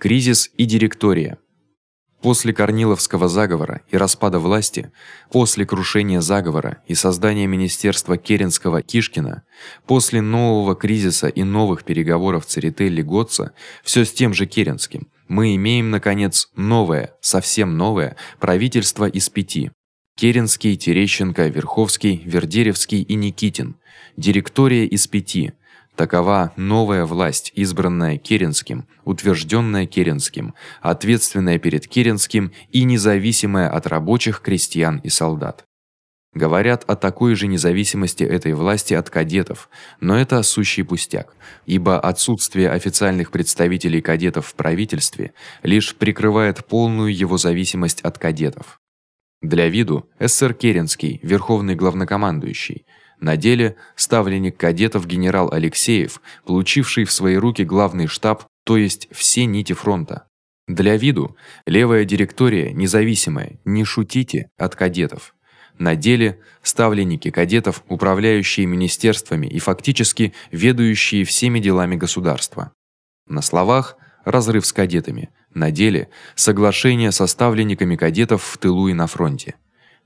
Кризис и директория. После Корниловского заговора и распада власти, после крушения заговора и создания министерства Керенского-Кишкина, после нового кризиса и новых переговоров Церетели-Готца, всё с тем же Керенским, мы имеем наконец новое, совсем новое правительство из пяти: Керенский, Терещенко, Верховский, Вердеревский и Никитин. Директория из пяти: Такова новая власть, избранная Керенским, утверждённая Керенским, ответственная перед Керенским и независимая от рабочих, крестьян и солдат. Говорят о такой же независимости этой власти от кадетов, но это сущий пустяк, ибо отсутствие официальных представителей кадетов в правительстве лишь прикрывает полную его зависимость от кадетов. Для виду СССР Керенский, верховный главнокомандующий, на деле ставленник кадетов генерал Алексеев, получивший в свои руки главный штаб, то есть все нити фронта. Для виду левая директория независимая, не шутите, от кадетов. На деле ставленники кадетов, управляющие министерствами и фактически ведущие всеми делами государства. На словах разрыв с кадетами, на деле соглашение со ставленниками кадетов в тылу и на фронте.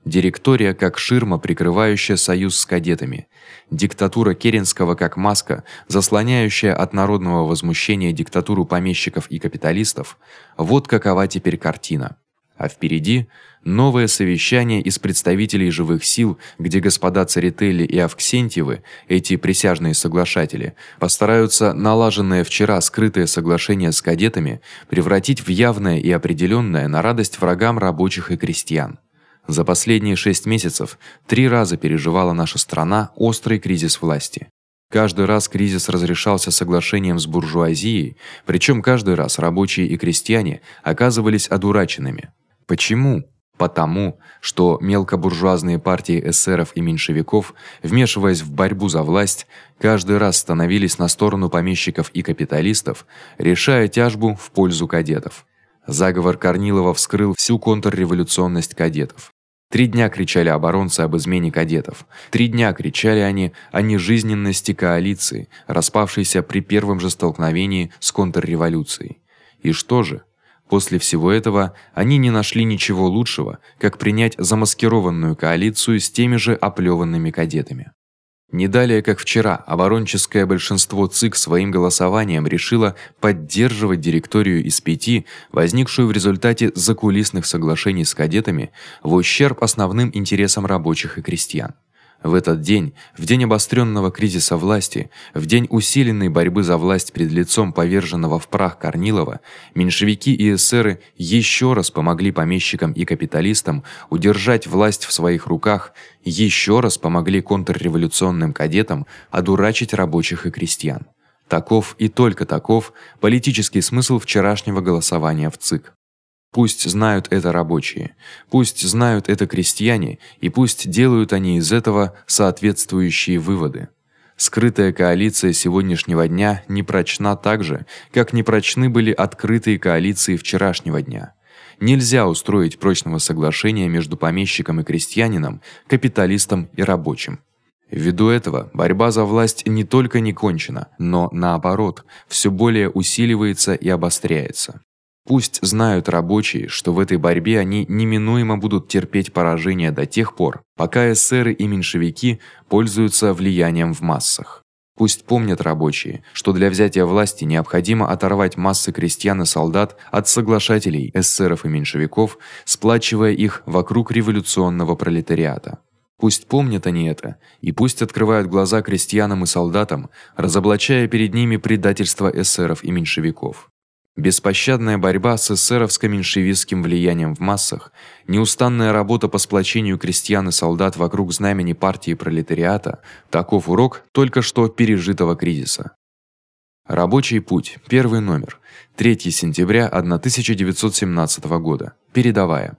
Директория как ширма, прикрывающая союз с кадетами. Диктатура Керенского как маска, заслоняющая от народного возмущения диктатуру помещиков и капиталистов. Вот какова теперь картина. А впереди новое совещание из представителей живых сил, где господа Церетели и Авксентьевы, эти присяжные соглашатели, постараются налаженное вчера скрытое соглашение с кадетами превратить в явное и определённое на радость врагам рабочих и крестьян. За последние шесть месяцев три раза переживала наша страна острый кризис власти. Каждый раз кризис разрешался соглашением с буржуазией, причём каждый раз рабочие и крестьяне оказывались одураченными. Почему? Потому, что мелкобуржуазные партии эсеров и меньшевиков, вмешиваясь в борьбу за власть, каждый раз становились на сторону помещиков и капиталистов, решая тяжбу в пользу кадетов. Заговор Корнилова вскрыл всю контрреволюционность кадетов. Три дня кричали оборонцы об измене кадетов. Три дня кричали они о нежизненности коалиции, распавшейся при первом же столкновении с контрреволюцией. И что же? После всего этого они не нашли ничего лучшего, как принять замаскированную коалицию с теми же оплёванными кадетами. Не далее, как вчера, оборонческое большинство ЦИК своим голосованием решило поддерживать директорию из пяти, возникшую в результате закулисных соглашений с кадетами, в ущерб основным интересам рабочих и крестьян. В этот день, в день обострённого кризиса власти, в день усиленной борьбы за власть перед лицом поверженного в прах Корнилова, меньшевики и эсеры ещё раз помогли помещикам и капиталистам удержать власть в своих руках, ещё раз помогли контрреволюционным кадетам одурачить рабочих и крестьян. Таков и только таков политический смысл вчерашнего голосования в ЦИК. Пусть знают это рабочие, пусть знают это крестьяне, и пусть делают они из этого соответствующие выводы. Скрытая коалиция сегодняшнего дня не прочна так же, как не прочны были открытые коалиции вчерашнего дня. Нельзя устроить прочного соглашения между помещиком и крестьянином, капиталистом и рабочим. Ввиду этого борьба за власть не только не кончена, но наоборот, всё более усиливается и обостряется. Пусть знают рабочие, что в этой борьбе они неминуемо будут терпеть поражение до тех пор, пока эсеры и меньшевики пользуются влиянием в массах. Пусть помнят рабочие, что для взятия власти необходимо оторвать массы крестьян и солдат от соглашателей эсеров и меньшевиков, сплачивая их вокруг революционного пролетариата. Пусть помнят они это, и пусть открывают глаза крестьянам и солдатам, разоблачая перед ними предательство эсеров и меньшевиков. Беспощадная борьба с эсеровско-меньшевистским влиянием в массах, неустанная работа по сплочению крестьян и солдат вокруг знамени партии пролетариата таков урок только что пережитого кризиса. Рабочий путь. Первый номер. 3 сентября 1917 года. Передавая